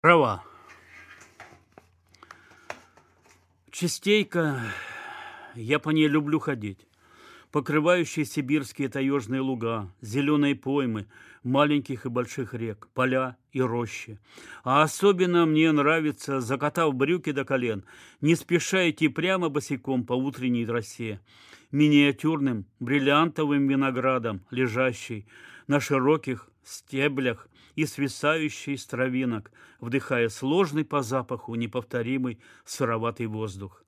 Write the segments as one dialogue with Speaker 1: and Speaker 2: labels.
Speaker 1: Трава. Частейко я по ней люблю ходить. Покрывающие сибирские таежные луга, зеленые поймы, маленьких и больших рек, поля и рощи. А особенно мне нравится, закатав брюки до колен, не спеша идти прямо босиком по утренней росе, миниатюрным бриллиантовым виноградом, лежащий на широких стеблях и свисающий с травинок, вдыхая сложный по запаху неповторимый сыроватый воздух.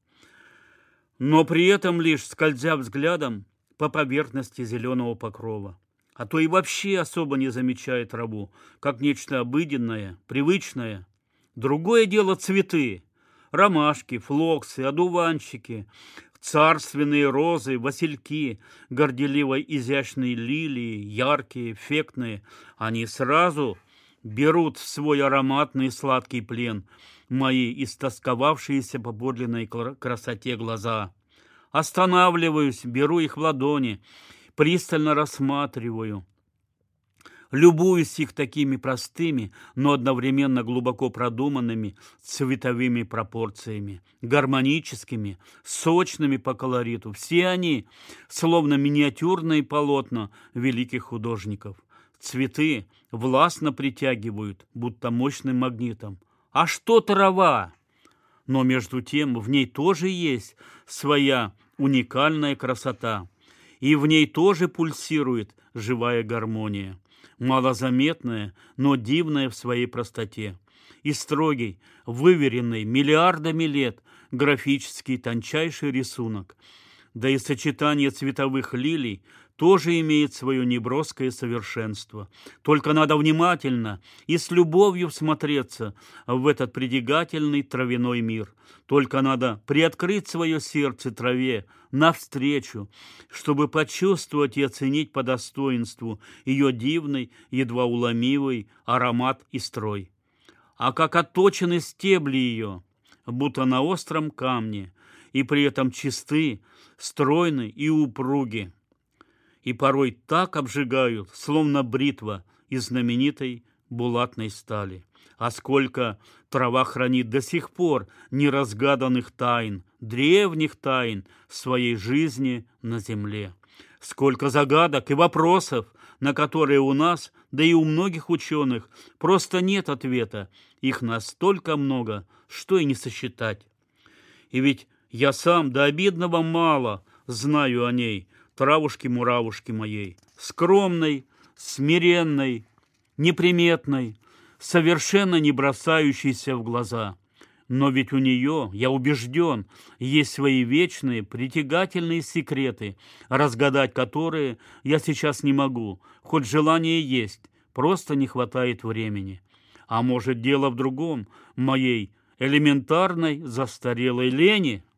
Speaker 1: Но при этом лишь скользя взглядом по поверхности зеленого покрова, а то и вообще особо не замечая траву, как нечто обыденное, привычное. Другое дело цветы, ромашки, флоксы, одуванчики, Царственные розы, васильки, горделиво изящные лилии, яркие, эффектные, они сразу берут в свой ароматный сладкий плен мои истосковавшиеся по подлинной красоте глаза. Останавливаюсь, беру их в ладони, пристально рассматриваю, любуюсь их такими простыми, но одновременно глубоко продуманными цветовыми пропорциями, гармоническими, сочными по колориту. Все они словно миниатюрные полотна великих художников. Цветы властно притягивают, будто мощным магнитом. А что трава? Но между тем в ней тоже есть своя уникальная красота. И в ней тоже пульсирует живая гармония малозаметное, но дивное в своей простоте. И строгий, выверенный миллиардами лет графический тончайший рисунок. Да и сочетание цветовых лилий тоже имеет свое неброское совершенство. Только надо внимательно и с любовью всмотреться в этот придягательный травяной мир. Только надо приоткрыть свое сердце траве навстречу, чтобы почувствовать и оценить по достоинству ее дивный, едва уломивый аромат и строй. А как отточены стебли ее, будто на остром камне, и при этом чисты, стройны и упруги и порой так обжигают, словно бритва из знаменитой булатной стали. А сколько трава хранит до сих пор неразгаданных тайн, древних тайн своей жизни на земле. Сколько загадок и вопросов, на которые у нас, да и у многих ученых, просто нет ответа. Их настолько много, что и не сосчитать. И ведь я сам до обидного мало знаю о ней, травушки-муравушки моей, скромной, смиренной, неприметной, совершенно не бросающейся в глаза. Но ведь у нее, я убежден, есть свои вечные, притягательные секреты, разгадать которые я сейчас не могу, хоть желание есть, просто не хватает времени. А может, дело в другом, моей элементарной застарелой лени –